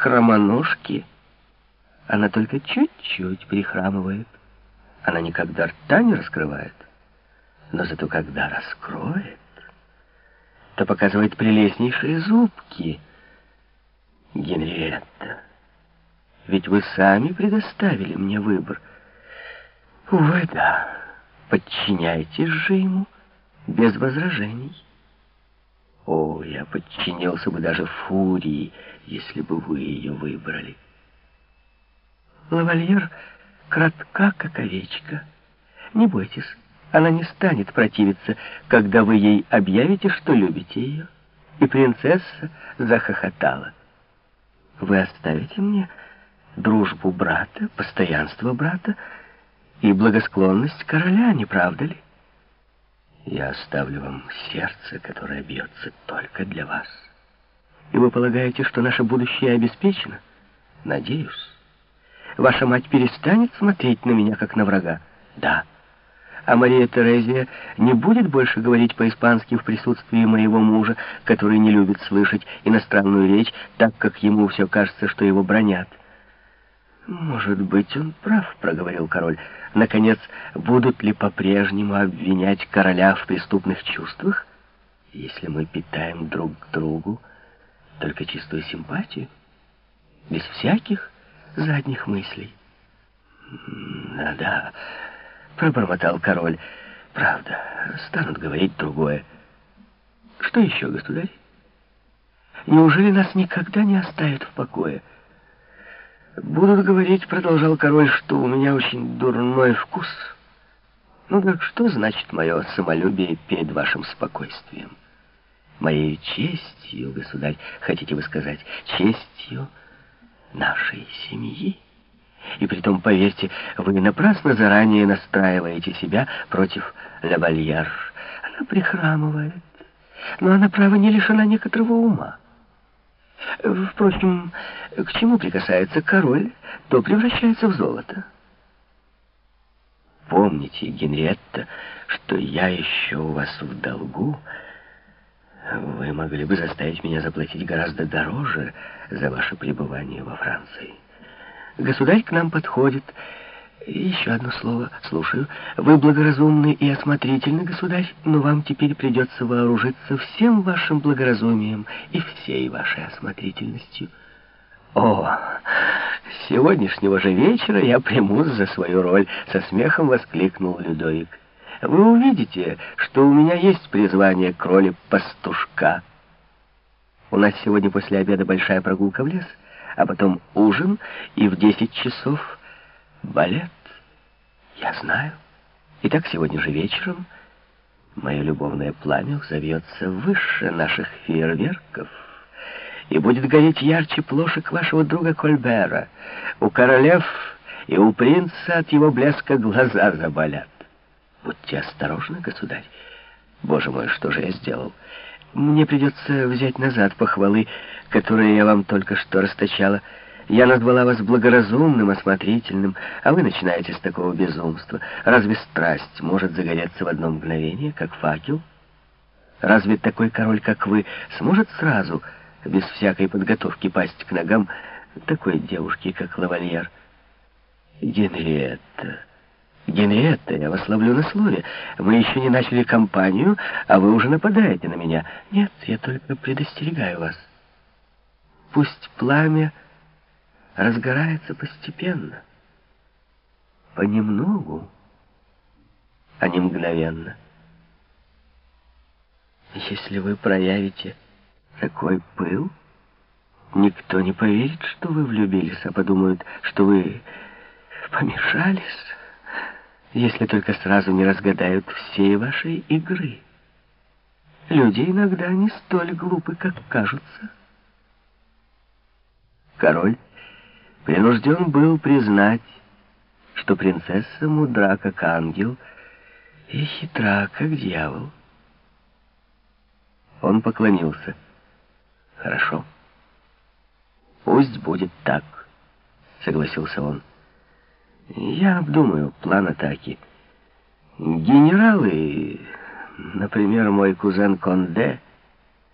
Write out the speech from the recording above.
хромоножки. Она только чуть-чуть прихрамывает. Она никогда рта не раскрывает. Но зато когда раскроет, то показывает прелестнейшие зубки. Генриетта, ведь вы сами предоставили мне выбор. Увы, да, подчиняйтесь же ему без возражений. О, я подчинился бы даже фурии, если бы вы ее выбрали. Лавальер кратка, как овечка. Не бойтесь, она не станет противиться, когда вы ей объявите, что любите ее. И принцесса захохотала. Вы оставите мне дружбу брата, постоянство брата и благосклонность короля, не правда ли? Я оставлю вам сердце, которое бьется только для вас. И вы полагаете, что наше будущее обеспечено? Надеюсь. Ваша мать перестанет смотреть на меня, как на врага? Да. А Мария Терезия не будет больше говорить по-испански в присутствии моего мужа, который не любит слышать иностранную речь, так как ему все кажется, что его бронят. «Может быть, он прав», — проговорил король. «Наконец, будут ли по-прежнему обвинять короля в преступных чувствах, если мы питаем друг к другу только чистую симпатию, без всяких задних мыслей?» «Да-да», — пробормотал король. «Правда, станут говорить другое». «Что еще, государь? Неужели нас никогда не оставят в покое?» «Будут говорить, — продолжал король, — что у меня очень дурной вкус. Ну так что значит мое самолюбие перед вашим спокойствием? Моей честью, государь, хотите вы сказать, честью нашей семьи? И притом, поверьте, вы напрасно заранее настраиваете себя против Лавальяр. Она прихрамывает, но она, право, не лишена некоторого ума. Впрочем, к чему прикасается король, то превращается в золото. Помните, Генриетта, что я еще у вас в долгу. Вы могли бы заставить меня заплатить гораздо дороже за ваше пребывание во Франции. Государь к нам подходит, еще одно слово, слушаю. Вы благоразумный и осмотрительный, государь, но вам теперь придется вооружиться всем вашим благоразумием и всей вашей осмотрительностью. О, сегодняшнего же вечера я примусь за свою роль, со смехом воскликнул Людовик. Вы увидите, что у меня есть призвание к роли пастушка. У нас сегодня после обеда большая прогулка в лес, а потом ужин, и в десять часов Балет? Я знаю. Итак, сегодня же вечером мое любовное пламя взовьется выше наших фейерверков и будет гореть ярче плошек вашего друга Кольбера. У королев и у принца от его блеска глаза заболят. Будьте осторожны, государь. Боже мой, что же я сделал? Мне придется взять назад похвалы, которые я вам только что расточала. Я назвала вас благоразумным, осмотрительным, а вы начинаете с такого безумства. Разве страсть может загореться в одно мгновение, как факел? Разве такой король, как вы, сможет сразу, без всякой подготовки, пасть к ногам такой девушки, как лавальер? Генриетта... Генриетта, я вас ловлю на слове. Мы еще не начали кампанию, а вы уже нападаете на меня. Нет, я только предостерегаю вас. Пусть пламя разгорается постепенно, понемногу, а не мгновенно. Если вы проявите такой пыл, никто не поверит, что вы влюбились, а подумают, что вы помешались, если только сразу не разгадают всей вашей игры. Люди иногда не столь глупы, как кажутся. Король принужден был признать, что принцесса мудра, как ангел, и хитра, как дьявол. Он поклонился. «Хорошо. Пусть будет так», — согласился он. «Я обдумаю план атаки. Генералы, например, мой кузен Конде, —